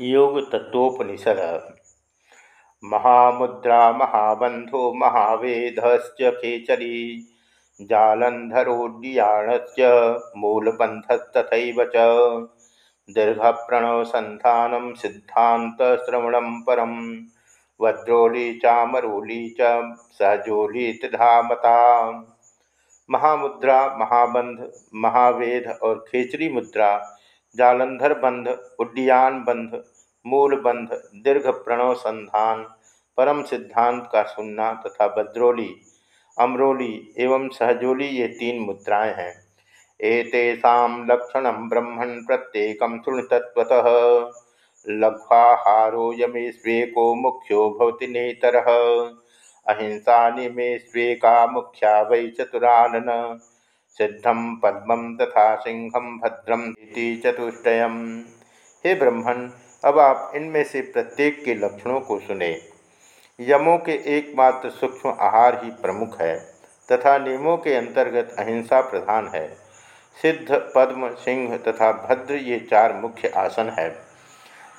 योग तत्वोपनिषद महामुद्रा महाबंधो महावेधश्च खेचरी जालंधरोड्याणस्य मूलबंधस्तथैव च। दीर्घप्रणवसन्धानं सिद्धान्तश्रवणं परं वज्रोली चामरोली च सहजोली त्रिधामता महामुद्रा महाबंध महावेद और खेचरी मुद्रा जालंधर बंध, उड्डयन बंध, मूल बंध, दीर्घ प्रणव संधान परम सिद्धांत का सुनना तथा बद्रोली, अमरोली एवं सहजोली ये तीन मुद्राएँ हैं। एतेषा लक्षण ब्रह्मण प्रत्येक शृणुतत्वतः लघ्वाहारो यमे स्वेको मुख्यो भवति नेतर। अहिंसा निमे स्वेका मुख्या वै चतुरानन। सिद्धम पद्म तथा सिंहम भद्रम चतुष्टय हे ब्रह्मण अब आप इनमें से प्रत्येक के लक्षणों को सुने। यमों के एकमात्र सूक्ष्म आहार ही प्रमुख है, तथा नियमों के अंतर्गत अहिंसा प्रधान है। सिद्ध, पद्म, सिंह तथा भद्र ये चार मुख्य आसन है।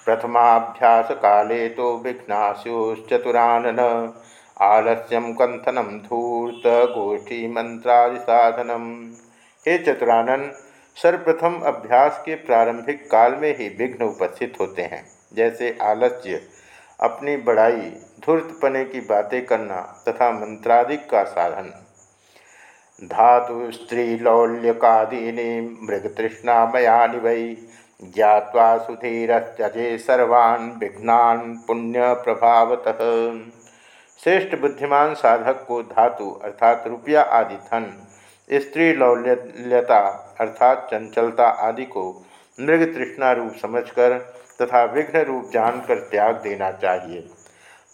प्रथमाभ्यास काले तो विघ्नास्युश्चतुरानन। आलस्यम कंथनम धूर्त गोष्ठी मंत्रादि साधनम हे चतुरानन, सर्वप्रथम अभ्यास के प्रारंभिक काल में ही विघ्न उपस्थित होते हैं। जैसे आलस्य, अपनी बड़ाई, धूर्तपने की बातें करना तथा मंत्रादिक का साधन। धातु स्त्रीलौल्यकादीनी मृगतृष्णामयानि वै ज्ञावा सुधीरत्यजे सर्वान् पुण्य प्रभावतः श्रेष्ठ बुद्धिमान साधक को धातु अर्थात रुपया आदि धन, स्त्री लौल्यता अर्थात चंचलता आदि को मृग तृष्णा रूप समझकर तथा विघ्न रूप जानकर त्याग देना चाहिए।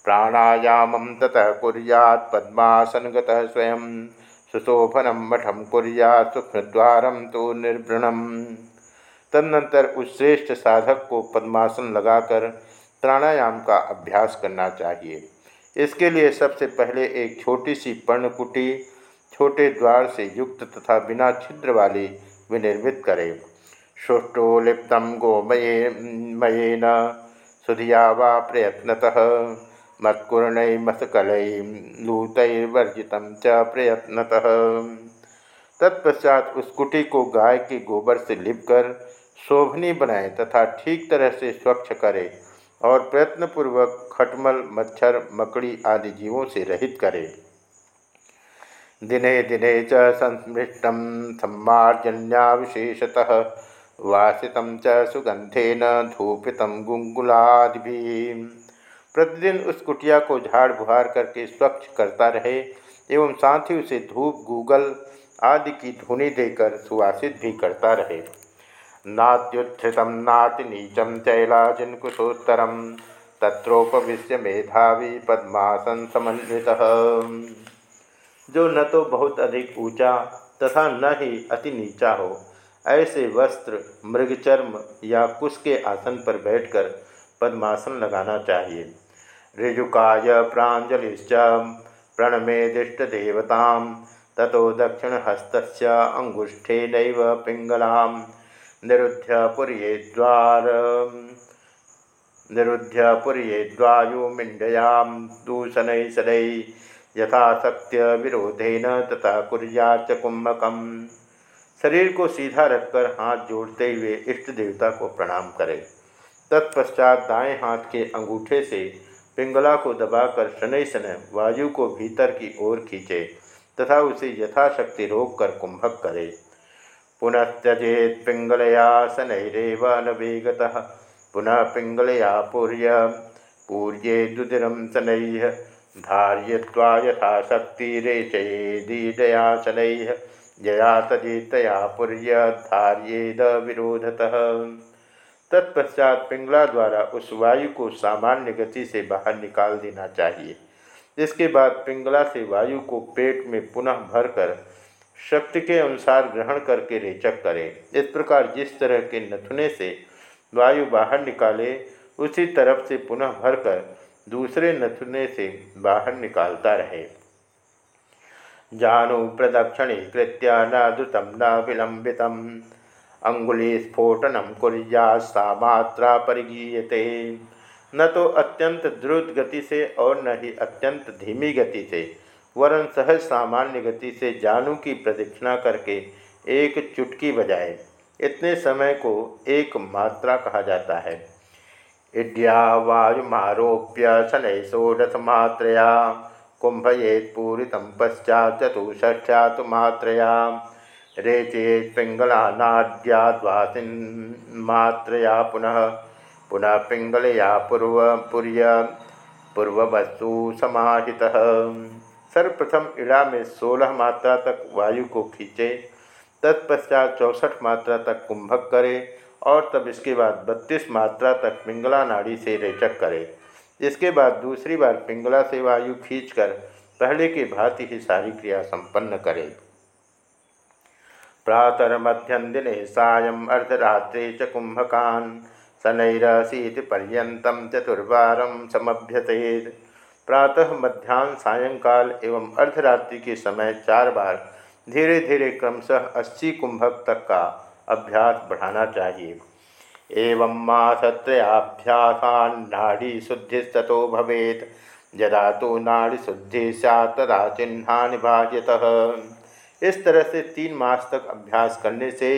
प्राणायाम ततः कुरियात पद्मासनगत स्वयं सुशोभनम मठम कुरियात सूक्ष्मद्वारम तो निर्वृणम। तदनंतर उस श्रेष्ठ साधक को पद्मासन लगाकर प्राणायाम का अभ्यास करना चाहिए। इसके लिए सबसे पहले एक छोटी सी पर्णकुटी छोटे द्वार से युक्त तथा बिना छिद्र वाली विनिर्मित करें। सुष्टो लिप्तम गोमये मयेन, सुधिया वा प्रयत्नतः, मत्कुर्ण मस्कल लूतर्जित च प्रयत्नतः। तत्पश्चात उस कुटी को गाय के गोबर से लिपकर शोभनी बनाए तथा ठीक तरह से स्वच्छ करें। और प्रयत्नपूर्वक खटमल, मच्छर, मकड़ी आदि जीवों से रहित करे। दिने दिने च संस्मृष्टम सम्मार्जन्या विशेषतः वासित च सुगंधेन धूपित गुंगुलादि प्रतिदिन उस कुटिया को झाड़ बुहार करके स्वच्छ करता रहे, एवं साथ ही उसे धूप, गूगल आदि की धुनी देकर सुवासित भी करता रहे। नात्युत्थित नाति नीचम चैलाजिनकुशोत्तरम तत्रोपविश्य मेधावी पद्मासन समन्वित। जो न तो बहुत अधिक ऊँचा तथा न ही अति नीचा हो, ऐसे वस्त्र, मृगचर्म या कुश के आसन पर बैठकर पद्मासन लगाना चाहिए। ऋजुकाय प्राजलिश्च प्रणमेदिष्ट देवता, ततो अंगुष्ठे नैव पिंगलाम। निरुध्य द्वार निरुध्य पुर्ये द्वायुमिण्डयां दूषणै सदै यथाशक्त्य विरोधेन तथा कुरियाच कुंभकम शरीर को सीधा रखकर हाथ जोड़ते हुए इष्ट देवता को प्रणाम करें। तत्पश्चात दाएँ हाथ के अंगूठे से पिंगला को दबाकर शनय शनय वायु को भीतर की ओर खींचे तथा उसे यथाशक्ति रोक कर कुंभक करे। पुनस्त्यजेत पिंगलया शनैरेव नवेगतः पुनः पिंगलया पूर्य। पूर्ये दुदिरम शनैः धार्य्वा यथाशक्तिरेचयेदीडया शनैः जया तजेतया पूर्य धार्येद विरोधतः। तत्पश्चात पिंगला द्वारा उस वायु को सामान्य गति से बाहर निकाल देना चाहिए। इसके बाद पिंगला से वायु को पेट में पुनः भरकर शक्ति के अनुसार ग्रहण करके रेचक करें। इस प्रकार जिस तरह के नथुने से वायु बाहर निकाले, उसी तरफ़ से पुनः भरकर दूसरे नथुने से बाहर निकालता रहे। जानु प्रदक्षिणी कृत्या न द्रुतम न विलंबित अंगुलीस्फोटनम कुरिया सा मात्रा परिगीयते। न तो अत्यंत द्रुत गति से और न ही अत्यंत धीमी गति से। वरन सहज सामान्य गति से जानू की प्रदक्षिणा करके एक चुटकी बजाए। इतने समय को एक मात्रा कहा जाता है। इड्या वायुमारोप्य शनै षोडश मात्रया, कुंभयेत पूरित पश्चात चतुष्ठ्या तो मात्रया। रेचेत पिंगलानाद्याद्वासिन मात्रया पुनः पुनः पिंगलया पूर्व पुर्य पूर्ववस्तु समाहितः। सर्वप्रथम इड़ा में सोलह मात्रा तक वायु को खींचे, तत्पश्चात चौसठ मात्रा तक कुंभक करे और तब इसके बाद बत्तीस मात्रा तक पिंगला नाड़ी से रेचक करे। इसके बाद दूसरी बार पिंगला से वायु खींचकर पहले के भांति ही सारी क्रिया संपन्न करे। प्रातर्मध्यम दिने सायं अर्धरात्रे च कुंभकान शनैरशीति पर्यतम चतुर्वारम समभ्यतेत प्रातः मध्यान्ह सायंकाल एवं अर्धरात्रि के समय चार बार धीरे धीरे क्रमशः अस्सी कुंभक तक का अभ्यास बढ़ाना चाहिए। एवं मासत्रयाभ्यासान नाड़ी शुद्धिस्ततो भवेत। जदा तो नाड़ी शुद्धि सदा चिन्हा निभाजत इस तरह से तीन मास तक अभ्यास करने से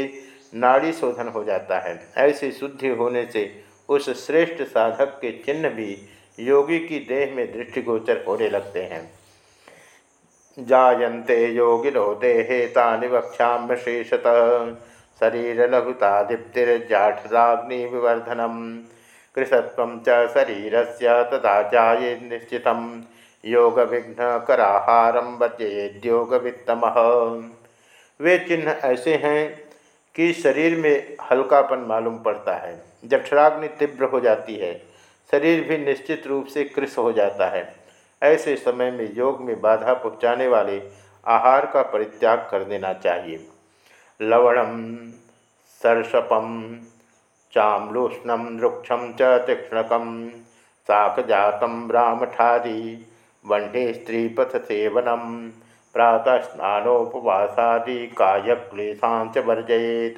नाड़ी शोधन हो जाता है। ऐसी शुद्धि होने से उस श्रेष्ठ साधक के चिन्ह भी योगी की देह में दृष्टिगोचर होने लगते हैं। जायन्ते योगिनो देहे तानि वक्ष्याम्य शेषतः। शरीर लघुता दीप्तिर्जाठराग्नि विवर्धनम। कृषत्व च शरीर से तथा जाये निश्चित योग विघ्न कराहारम वर्जयेद्योग वित्तम वे चिन्ह ऐसे हैं कि शरीर में हल्कापन मालूम पड़ता है। जठराग्नि तीव्र हो जाती है। शरीर भी निश्चित रूप से कृष हो जाता है। ऐसे समय में योग में बाधा पहुँचाने वाले आहार का परित्याग कर देना चाहिए। लवणम सर्षपम चामलूष्णम वृक्षम च तीक्षणकम शाकजातम ब्राह्मठादि, वंडे स्त्रीपथ सेवनम प्रातः स्नानोपवासादि कायक्लेशांच वर्जयेत।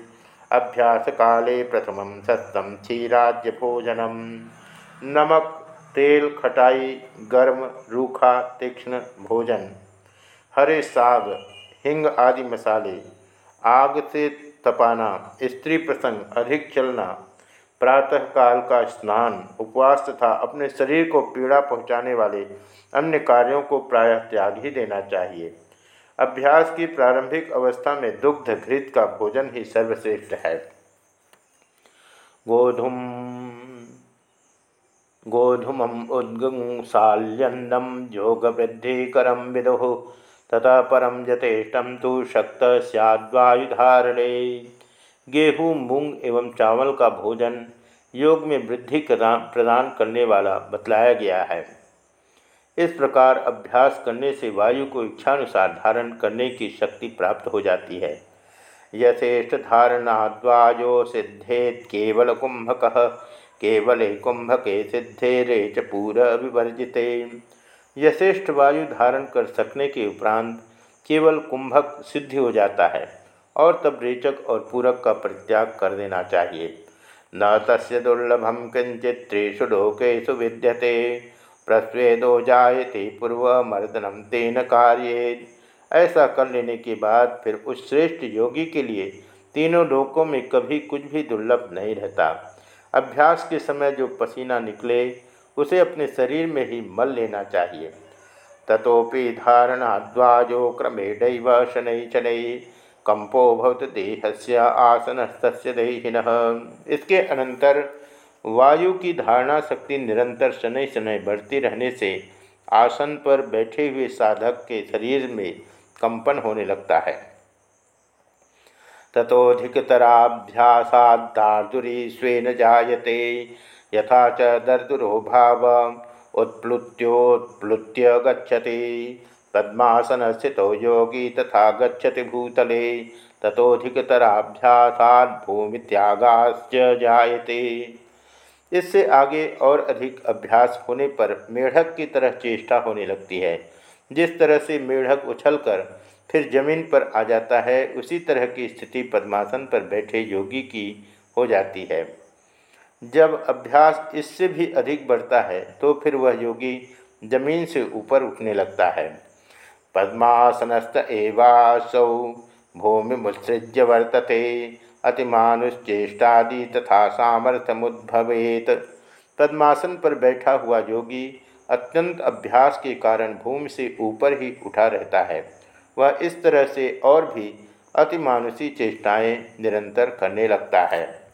अभ्यास काले प्रथम सत्तम क्षीराज्य भोजनम नमक, तेल, खटाई, गर्म, रूखा, तीक्ष्ण भोजन, हरे साग, हिंग आदि मसाले, आग से तपाना, स्त्री प्रसंग, अधिक चलना, प्रातःकाल का स्नान, उपवास तथा अपने शरीर को पीड़ा पहुँचाने वाले अन्य कार्यों को प्रायः त्याग ही देना चाहिए। अभ्यास की प्रारंभिक अवस्था में दुग्ध घृत का भोजन ही सर्वश्रेष्ठ है। गोधूम गोधूमम् उद्गुंसाल्यन्नं योगवृद्धिकरं विदुः, ततः परम यथेष्टम तो शक्त सद्वायुधारणे गेहूँ, मूंग एवं चावल का भोजन योग में वृद्धि प्रदान करने वाला बतलाया गया है। इस प्रकार अभ्यास करने से वायु को इच्छानुसार धारण करने की शक्ति प्राप्त हो जाती है। यथेष्ट धारणाद्वायो सिद्धेत केवल कुंभक केवल कुंभके सिद्धे रेच पूर विवर्जिते। यथेष्ट वायु धारण कर सकने के उपरांत केवल कुंभक सिद्धि हो जाता है और तब रेचक और पूरक का परित्याग कर देना चाहिए। न तस् दुर्लभम किंचित त्रिषु लोकेशु विद्यते। प्रस्वेदो जायते पूर्व मर्दनम तेन कार्य ऐसा कर लेने के बाद फिर उस श्रेष्ठ योगी के लिए तीनों लोकों में कभी कुछ भी दुर्लभ नहीं रहता। अभ्यास के समय जो पसीना निकले, उसे अपने शरीर में ही मल लेना चाहिए। तथोपि धारणाद्वाजो क्रमेणैव शनै शनै कंपो भवत देहस्य आसनस्त देहिन। इसके अनंतर वायु की धारणा शक्ति निरंतर शनै शनै बढ़ती रहने से आसन पर बैठे हुए साधक के शरीर में कंपन होने लगता है। तथोधिकतराभ्यासादार्दुरी स्वेन जायते। यथा च दर्दुरो भाव उत्प्लुत्योत्प्लुत्य गच्छति। पद्मासन स्थित योगी तथा गच्छति भूतले। तथोधिकतराभ्यासाद भूमि त्यागाश्च जायते। इससे आगे और अधिक अभ्यास होने पर मेढक की तरह चेष्टा होने लगती है। जिस तरह से मेढक उछलकर फिर ज़मीन पर आ जाता है। उसी तरह की स्थिति पद्मासन पर बैठे योगी की हो जाती है। जब अभ्यास इससे भी अधिक बढ़ता है तो फिर वह योगी ज़मीन से ऊपर उठने लगता है। पद्मासनस्त एवासौ, भूमि मुत्सृज्य वर्तते, अतिमानुश्चेष्टादि तथा सामर्थ्य मुद्भवेत पद्मासन पर बैठा हुआ योगी अत्यंत अभ्यास के कारण भूमि से ऊपर ही उठा रहता है। वह इस तरह से और भी अतिमानुषी चेष्टाएँ निरंतर करने लगता है।